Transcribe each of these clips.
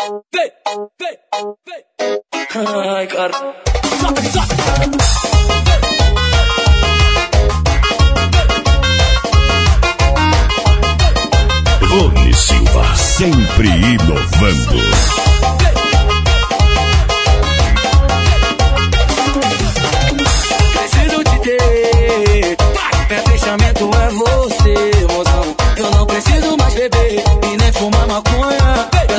Vem, vem, vem. Ai, cara. Soca, soca. Rony Silva, sempre inovando. Preciso te ter. Meu fechamento é você, mozão. Eu não preciso mais beber e nem fumar maconha.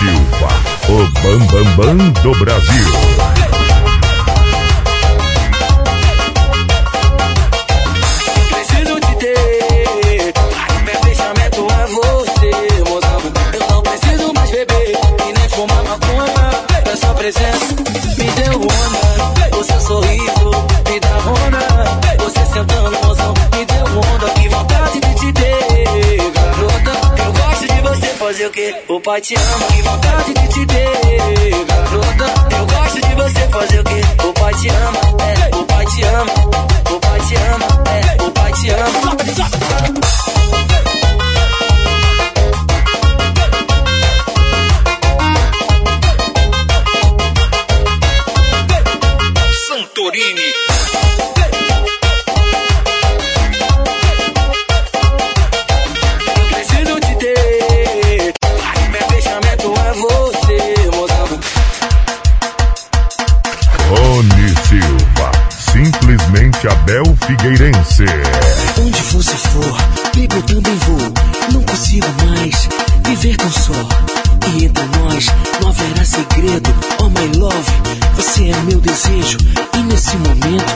Silva, o Bambambam Bam Bam do Brasil. Pai te ama. Que vontade de te ter, garota. Eu gosto de você fazer o quê? O pai te ama. É, o pai te ama. O pai te ama. É, o pai te ama. Figueirense. Onde você for, eu também vou. Não consigo mais viver tão só. E entre nós não haverá segredo. Oh my love, você é meu desejo. E nesse momento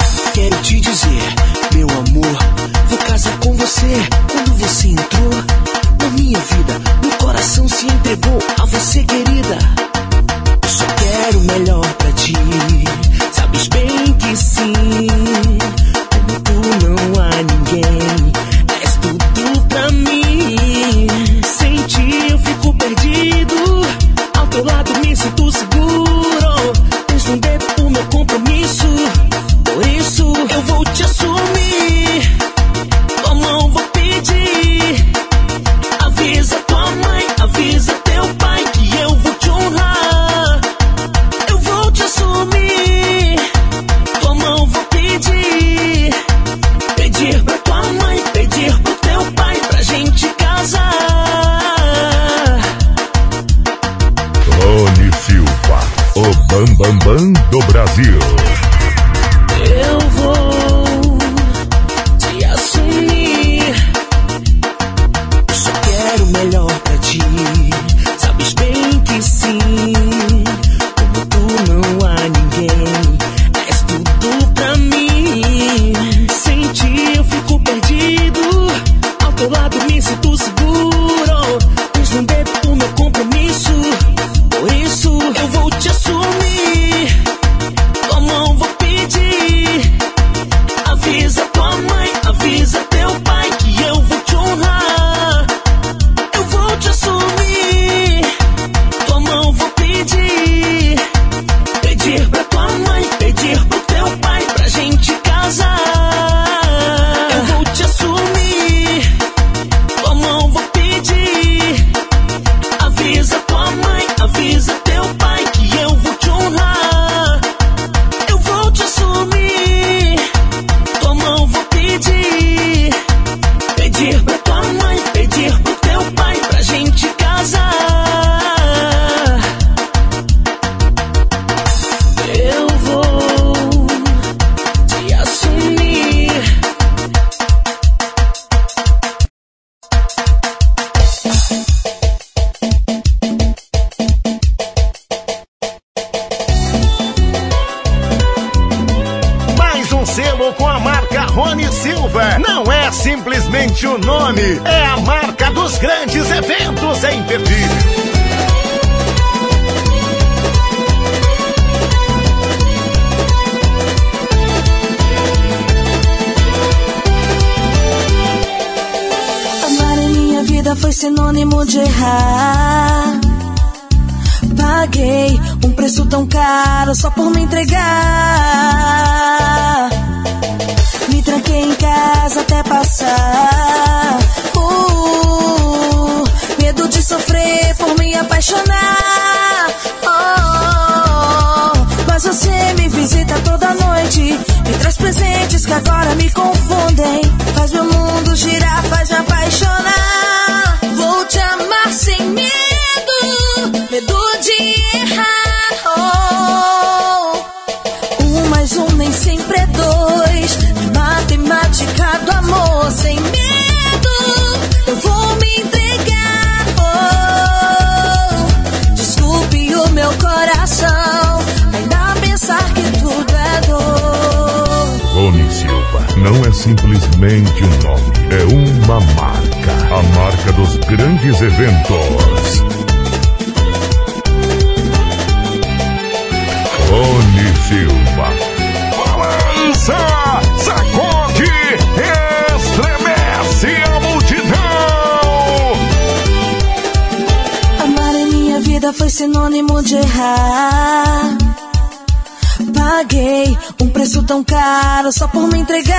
o Bambambam Bam Bam do Brasil. agora me confundem. Faz meu mundo girar simplesmente um nome, é uma marca. A marca dos grandes eventos. Rony Silva. Balança, sacode, estremece a multidão. Amar em minha vida foi sinônimo de errar. Paguei um preço tão caro só por me entregar.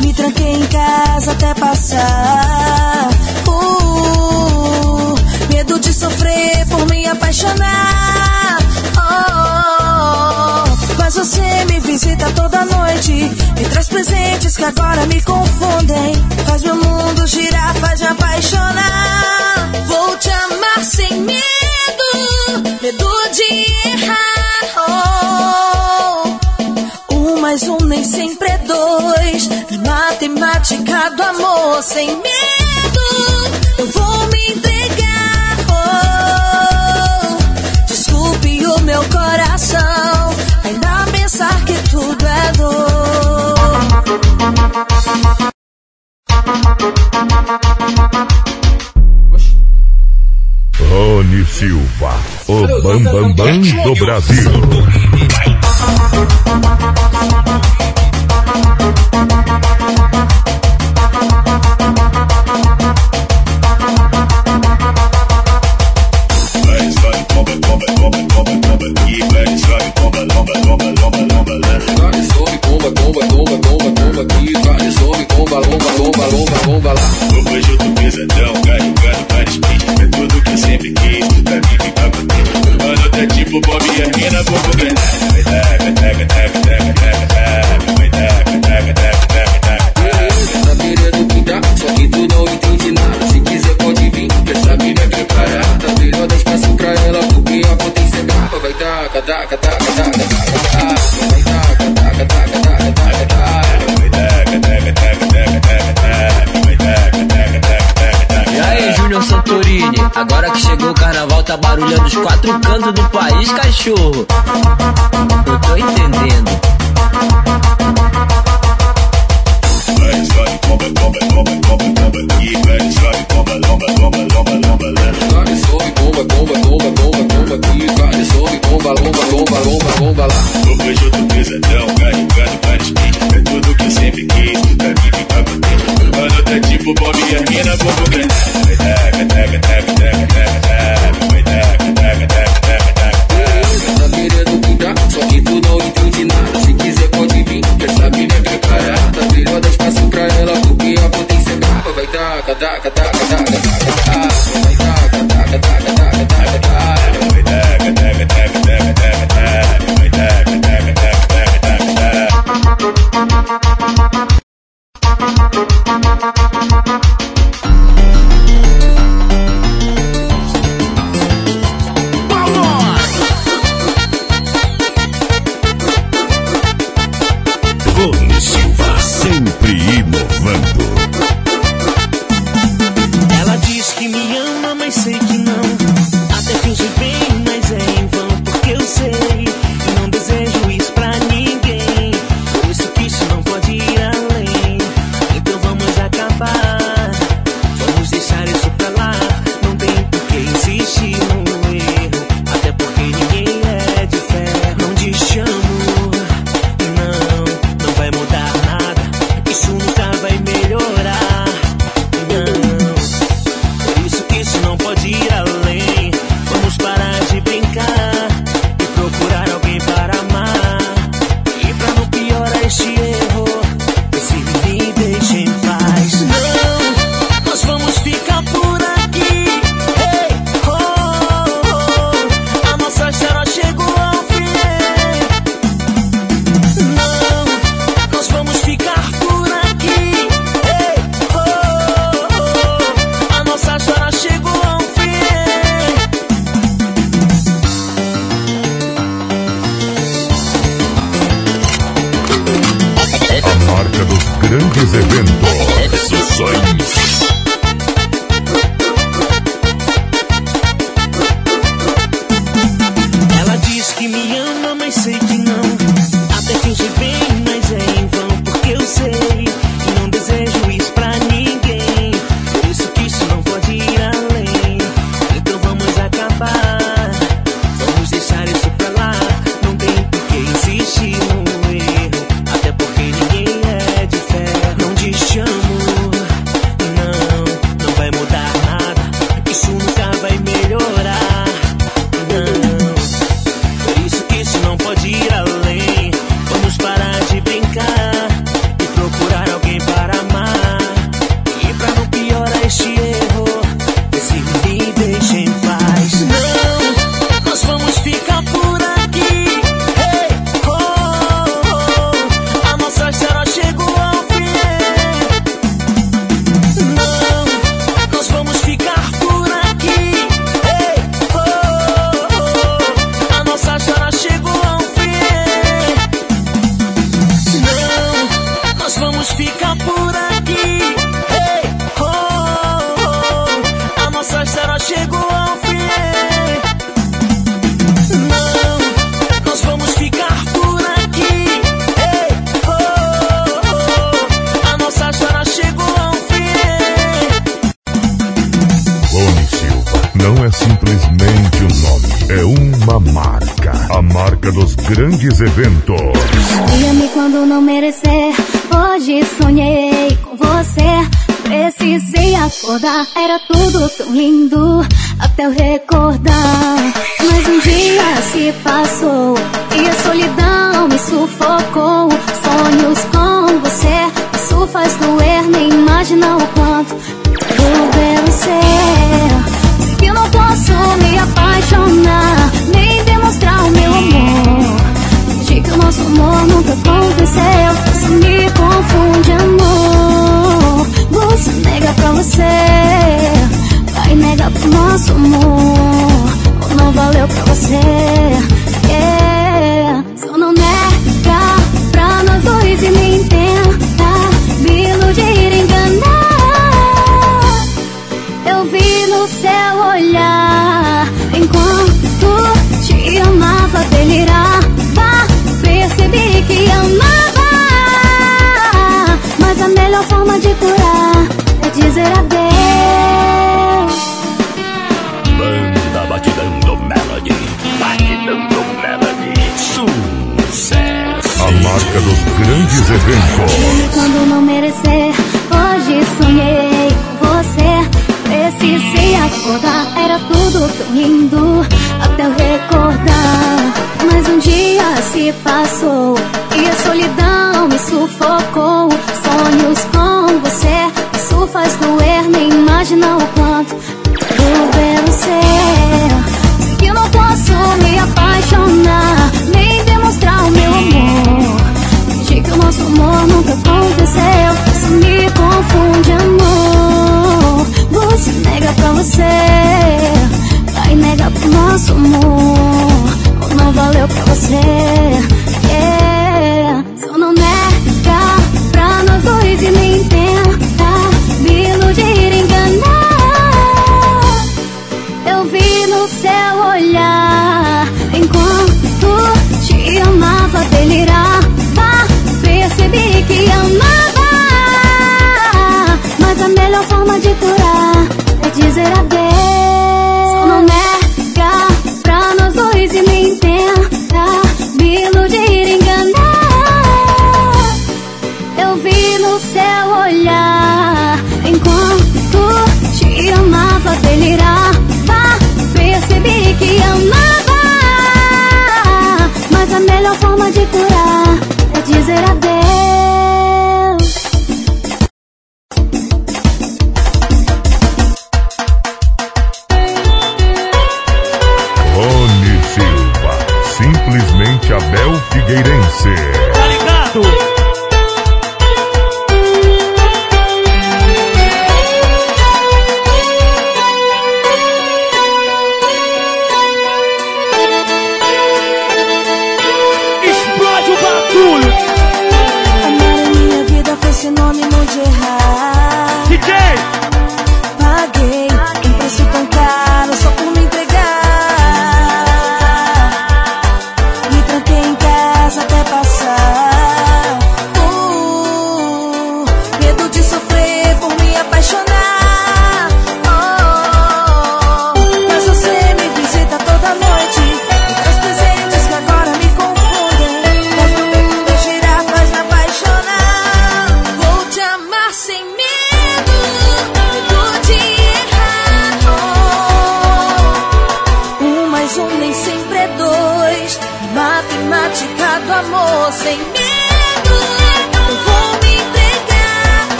Me tranquei em casa até passar. Uh, medo de sofrer por me apaixonar. Oh, oh, oh. Mas você me visita toda noite. Me traz presentes que agora me confundem. Faz meu mundo girar, faz me apaixonar. Vou te amar sem medo medo de errar. Oh, um mais um nem sempre é dois. Matemática do amor sem medo, eu vou me entregar. Oh, desculpe o meu coração, ainda pensar que tudo é dor. Tony Silva, o Bambambam bam, bam do Brasil. uma bomba lá. O beijo do pesadão, carregado pra mim. É tudo que eu sempre quis, tu tá vindo tá bater. Mano, tá tipo Bob e a mina, bobo grande. me you. marca dos grandes eventos. Diga-me quando não merecer. Hoje sonhei com você. Precisei acordar. Era tudo tão lindo até eu recordar. Mas um dia se passou e a solidão me sufocou. Sonhos com você. Isso faz doer. Nem imagina o quanto. Tudo é ser. céu, você me confunde, amor. Você nega pra você, vai negar pro nosso amor. Ou não valeu pra você. procurar é dizer adeus. Banda batidando melody, batidando melody, sucesso. A marca dos grandes eventos. Mesmo quando não merecer, hoje sonhei com você. Precisei acordar, era tudo tão lindo até eu recordar. Mas um dia se passou e a solidão me sufocou.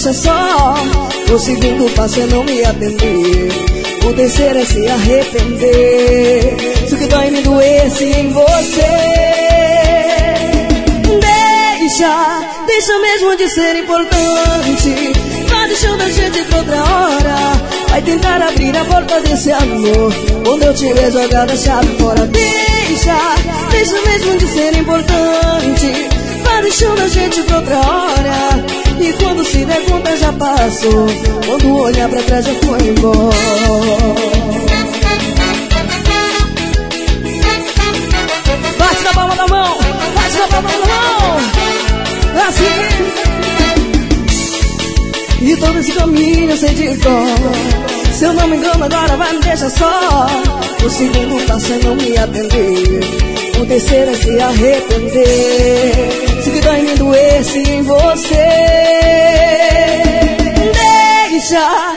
Deixa só. O segundo passo é não me atender. O terceiro é se arrepender. Se o que dói me doesse em você. Deixa, deixa mesmo de ser importante. Vai deixando a gente pra outra hora. Vai tentar abrir a porta desse amor. Quando eu tiver jogado a chave fora. Deixa, deixa mesmo de ser importante. Vai deixando a gente pra outra hora. E quando se der conta já passou Quando olhar pra trás já foi embora Bate na palma da mão Bate na palma da mão Assim E todo esse caminho eu sei de cor. Se eu não me engano agora vai me deixar só. O segundo passo é não me atender. O terceiro é se arrepender. Se que dói me doesse em você. Deixa,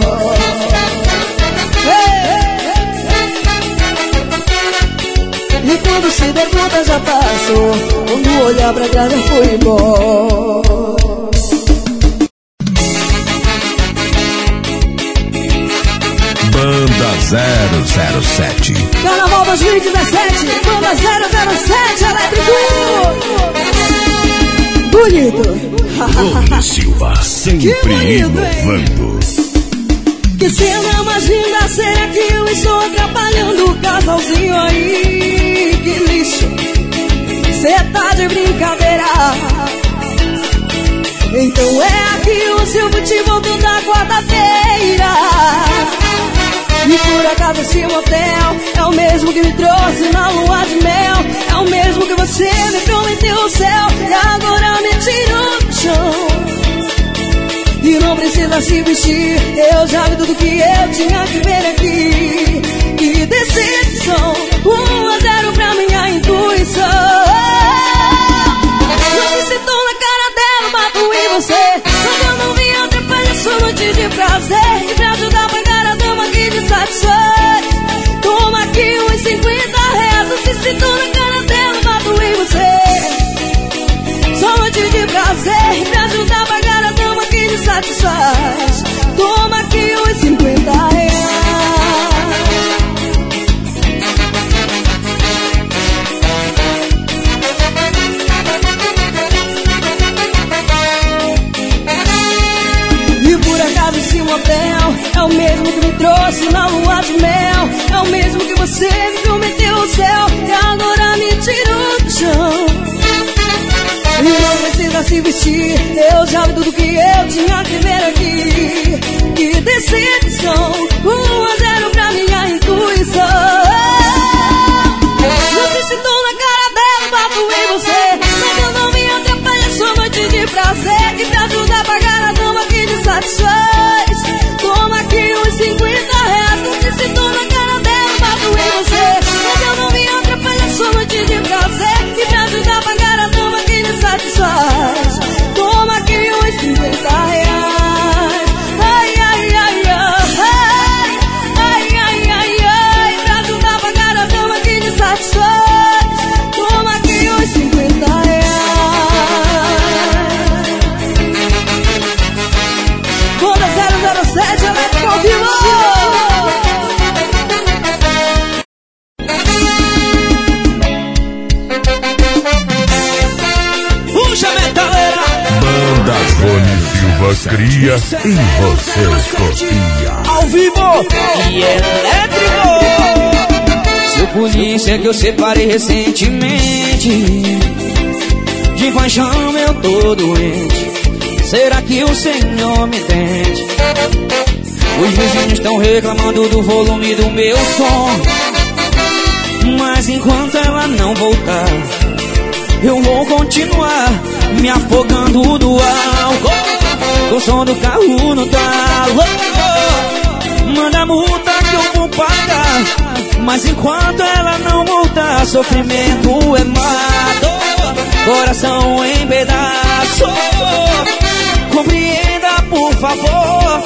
quando se der conta já passou Quando olhar pra já foi embora Banda 007. Carnaval 2017, Banda 007 Elétrico! Bonito! Rony Silva, sempre inovando. Que cena mais linda, será que eu estou atrapalhando o casalzinho aí? Que lixo, cê tá de brincadeira. Então é aqui o seu motivo da quarta-feira. E por acaso esse motel é o mesmo que me trouxe na lua de mel. É o mesmo que você me prometeu o céu e agora me tirou do chão. E não precisa se vestir. Eu já vi tudo que eu tinha que ver aqui. Que decepção. 1 a 0 É o mesmo que você me prometeu o céu E agora me tirou do chão. E não precisa se vestir Eu já vi tudo que eu tinha que ver aqui. Que decepção 1 a 0 Silva cria e você copia. Ao vivo e elétrico! Seu polícia que eu separei recentemente De paixão eu tô doente Será que o Senhor me entende? Os vizinhos estão reclamando do volume do meu som Mas enquanto ela não voltar Eu vou continuar me afogando do álcool O som do carro no talo. Manda multa que eu vou pagar Mas enquanto ela não voltar Sofrimento é mato. Coração em pedaço. Compreenda por favor.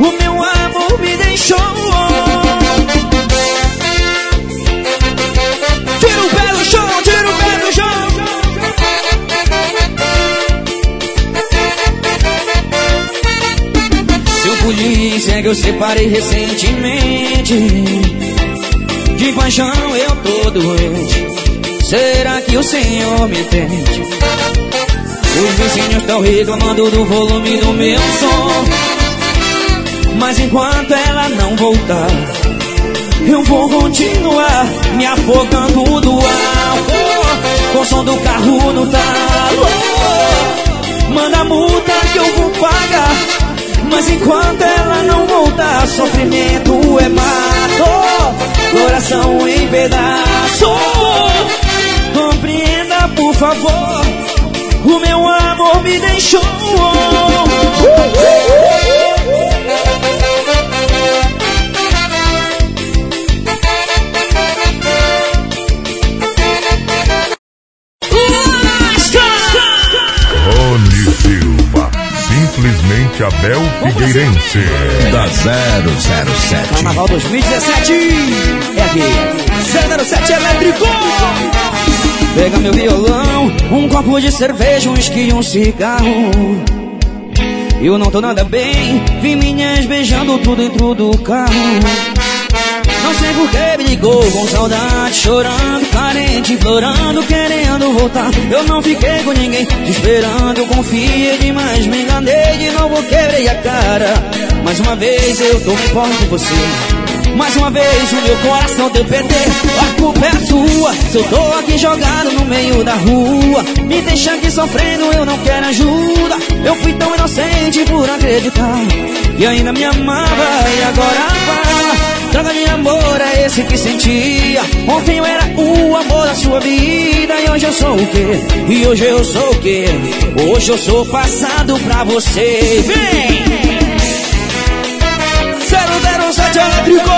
O meu amor me deixou polícia que eu separei recentemente. De paixão eu tô doente. Será que o Senhor me entende? Os vizinhos estão reclamando do volume do meu som. Mas enquanto ela não voltar Eu vou continuar me afogando do álcool Com o som do carro no talo. Manda multa que eu vou pagar Mas enquanto ela não voltar Sofrimento é mato. Coração em pedaço. Compreenda por favor. O meu amor me deixou. Figueirense. Da 007. Carnaval 2017. É aqui. 007 elétrico. Pega meu violão, um copo de cerveja, um esqui e um cigarro. Eu não tô nada bem, vi minhas beijando tudo dentro do carro. Não sei por que me ligou com saudade, chorando, carente, implorando, querendo voltar. Eu não fiquei com ninguém, te esperando, confiei demais, me enganei, de novo quebrei a cara. Mais uma vez eu tô pondo com você. Mais uma vez o meu coração deu PT A culpa é sua Se eu tô aqui jogado no meio da rua Me deixa aqui sofrendo, eu não quero ajuda Eu fui tão inocente por acreditar E ainda me amava e agora fala Droga de amor é esse que sentia Ontem eu era o amor da sua vida E hoje eu sou o quê? E hoje eu sou o quê? Hoje eu sou passado pra você Vem! 007 elétrico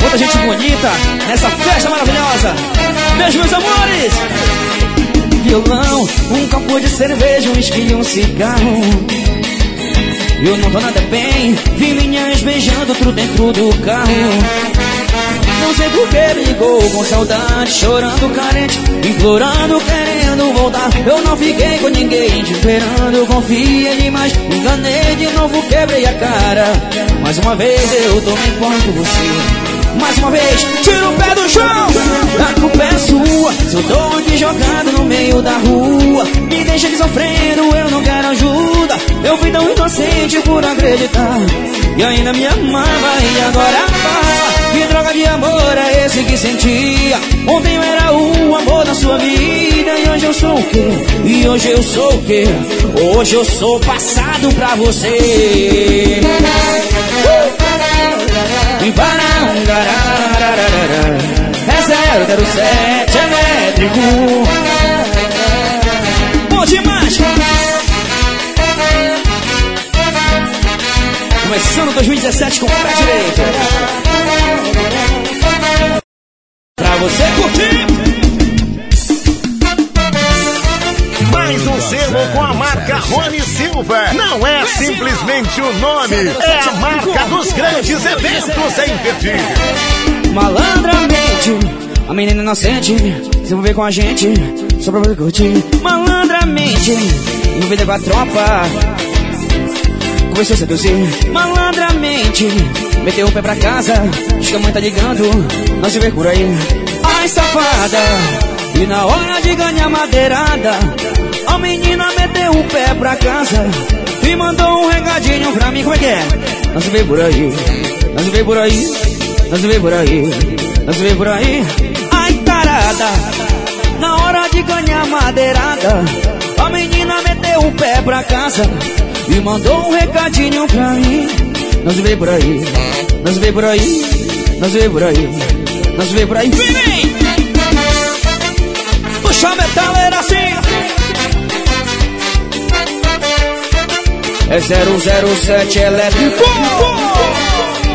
Quanta gente bonita nessa festa maravilhosa Beijo meus amores Violão, um copo de cerveja, um esqui e um cigarro Eu não tô nada bem Vi minhas beijando tudo dentro do carro não sei por que ligou com saudade, chorando carente, implorando, querendo voltar. Eu não fiquei com ninguém, te esperando, confiei demais, enganei de novo, quebrei a cara. Mais uma vez eu tomei conta com você. Mais uma vez, tira o pé do chão. A culpa é sua, tô aqui jogado no meio da rua. Me deixa sofrendo, eu não quero ajuda. Eu fui tão inocente por acreditar. E ainda me amava e agora fala. Que droga de amor é esse que sentia? Ontem eu era o amor da sua vida E hoje eu sou o quê? E hoje eu sou o quê? Hoje eu sou passado pra você E para um É 007 elétrico Bom demais! Começando 2017 com o pé direito. Pra você curtir. Mais um selo com a marca Rony Silva. Não é simplesmente o nome, é a marca dos grandes eventos em Imperdível. Malandramente, a menina inocente se envolver com a gente, só pra você curtir. Malandramente, envolvida com a tropa, começou a seduzir. Malandramente, meteu o pé pra casa, diz que a mãe tá ligando, não se vê por aí. Ai, safada, e na hora de ganhar madeirada, a menina meteu o pé pra casa e mandou um regadinho pra mim. Como é que é? Se vê por aí, se vê por aí, se vê por aí, se vê por aí. Ai, tarada, na hora de ganhar madeirada, a menina meteu o pé pra casa e mandou um recadinho pra mim. Se vê por aí, se vê por aí, se vê por aí, se vê por aí. Vem, vem! Puxa a metaleira É 007 elétrico.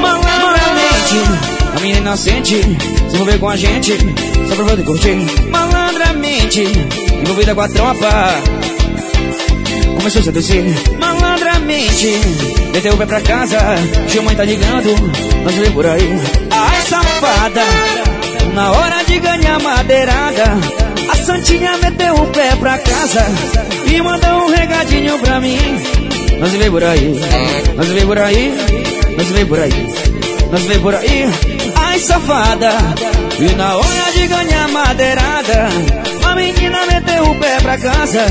Malandramente, a menina inocente se envolver com a gente, só pra poder curtir. Malandramente, envolvida com a tropa, começou a seduzir. Malandramente, meteu o pé pra casa, sua mãe tá ligando, nós vê por aí. Ai, safada, na hora de ganhar madeirada, a Santinha meteu o pé pra casa e mandou um regadinho pra mim. Nós vê por aí, nós vê por aí, nós vê por aí, nós vê por aí. Ai, safada, e na hora de ganhar madeirada, a menina meteu o pé pra casa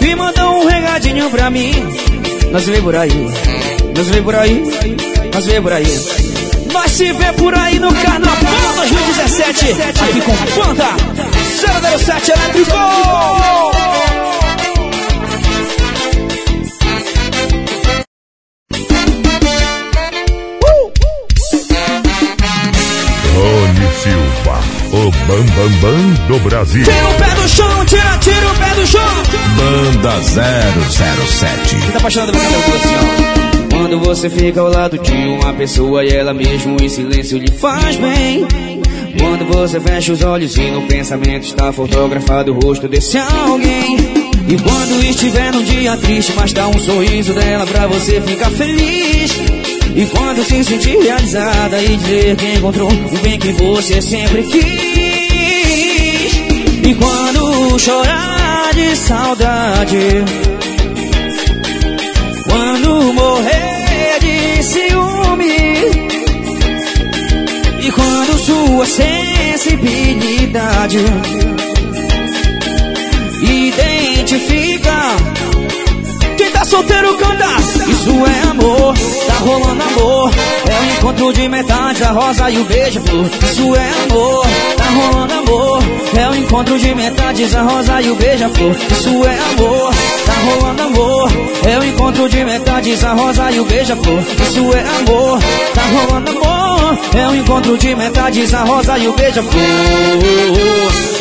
e mandou um regadinho pra mim. Nós vê por aí, nós vê por aí, nós vê por aí. Nós se vê por aí no Carnaval 2017, aqui com Panda 007 Elétrico. Silva, o Bambambam Bam Bam do Brasil. Tira o pé do chão, tira, tira o pé do chão. Banda 007. Você tá apaixonado por cantar assim, ó. Quando você fica ao lado de uma pessoa e ela mesmo em silêncio lhe faz bem. Quando você fecha os olhos e no pensamento está fotografado o rosto desse alguém. E quando estiver num dia triste, mas dá um sorriso dela pra você ficar feliz. E quando se sentir realizada e dizer que encontrou o bem que você sempre quis. E quando chorar de saudade, quando morrer de ciúme, e quando sua sensibilidade identifica. Quem tá solteiro canta. Isso é amor, tá rolando amor. É o encontro de metade, a rosa e o beija-flor. Isso é amor, tá rolando amor. É o encontro de metades, a rosa e o beija-flor. Isso é amor, tá rolando amor. É o encontro de metades, a rosa e o beija-flor. Isso é amor, tá rolando amor. É o encontro de metades, a rosa e o beija-flor.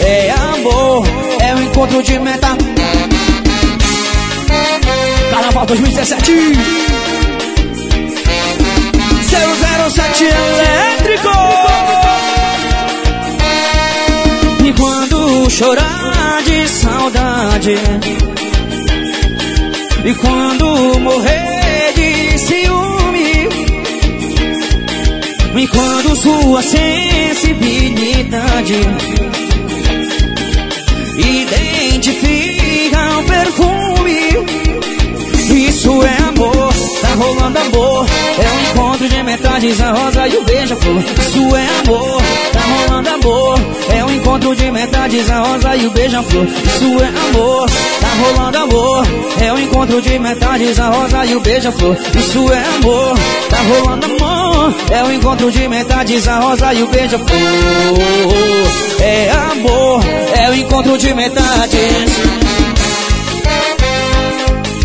É amor, é o encontro de meta. Carnaval 2017 elétrico. E quando chorar de saudade E quando morrer de ciúme E quando sua sensibilidade Identifica o perfume Isso é amor, rolando amor. É o encontro de metades, a rosa e o beija-flor Isso é amor, tá rolando amor. É o encontro de metades, a rosa e o beija-flor Isso é amor, tá rolando amor. É o encontro de metades, a rosa e o beija-flor Isso é amor, tá rolando amor. É o encontro de metades, a rosa e o beija-flor É amor, é o encontro de metades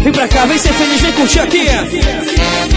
Vem pra cá, vem ser feliz, vem curtir aqui.